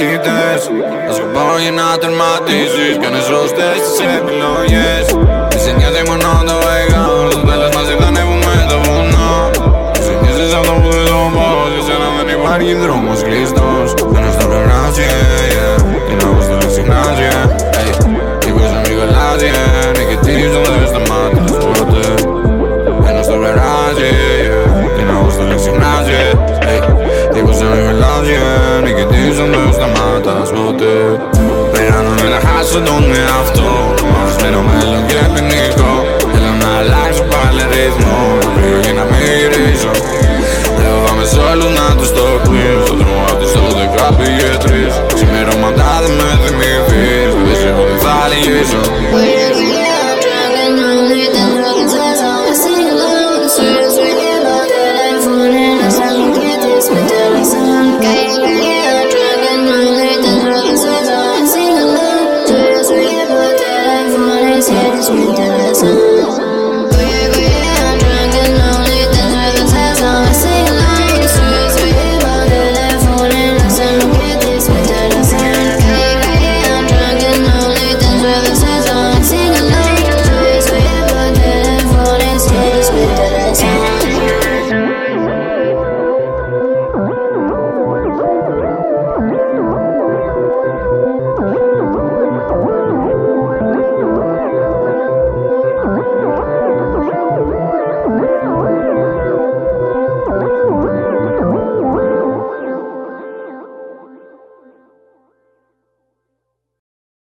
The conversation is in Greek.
Α Θα σου πω για να τερματίσεις Κάνες ρωστές τις επιλογές σταμάτας ποτέ Πέρανο με να χάσω τον εαυτό Μαρισμένο μέλλον και ποινικό Θέλω να αλλάξω πάλι ρυθμό. Το πλοίο για να μην γυρίσω Δεν φοβάμαι σ' όλους να τους το πεις Στο δρόμο απ' τις 12 πήγε τρεις. Ξημερώματα δεν με θυμηθείς. Δεν σε έχω δεν θα λυγίσω Absolutely.